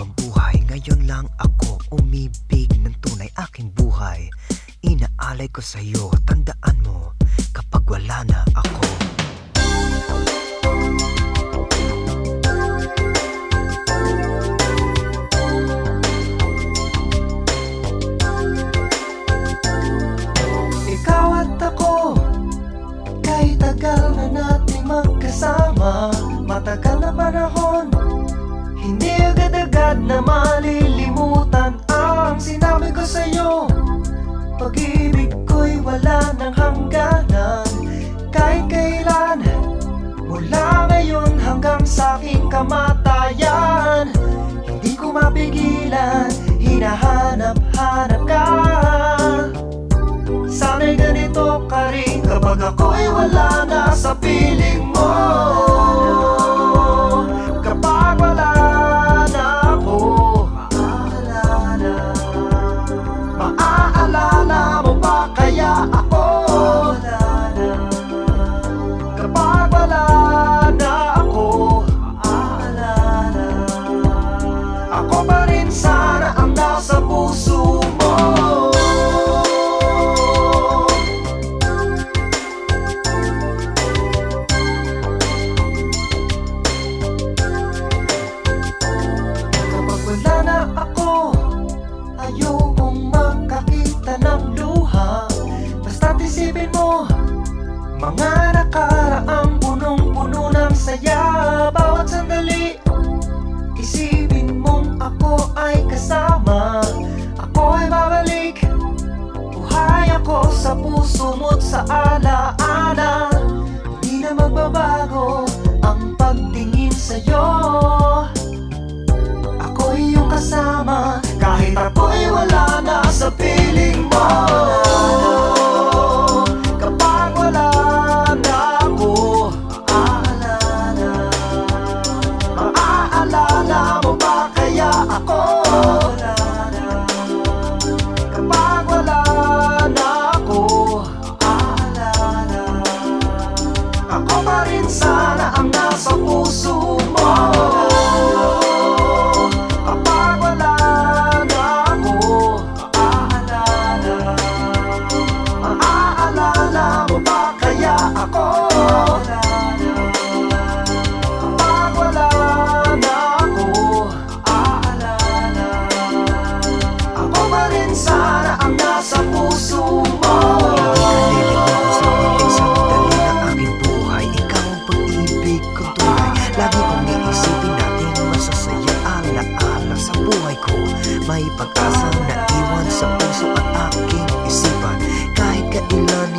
ibang buhay. Ngayon lang ako umibig ng tunay aking buhay. Inaalay ko sa'yo, tandaan mo kapag wala na ako. Ikaw at ako, kahit tagal na natin magkasama. Matagal na panahon hindi agad-agad na malilimutan Ang sinabi ko sa'yo. Pag-ibig ko'y wala ng hangganan. Kahit kailan Mula ngayon hanggang sa aking kamatayan. Hindi ko mapigilan Hinahanap-hanap ka. Sana'y ganito ka rin Kapag ako'y wala na sa piling puso mo. Kapag ako Ayokong makakita ng luha. Basta't isipin mo Mga nakaraang punong-puno ng saya. Bawat sandali sa puso mo't sa alaala. Hindi na magbabago ang pagtingin sa'yo. Ako iyong kasama Kahit ako'y wala na sa piling mo buhay ko. May pag-asang naiwan sa puso at aking isipan. Kahit kailan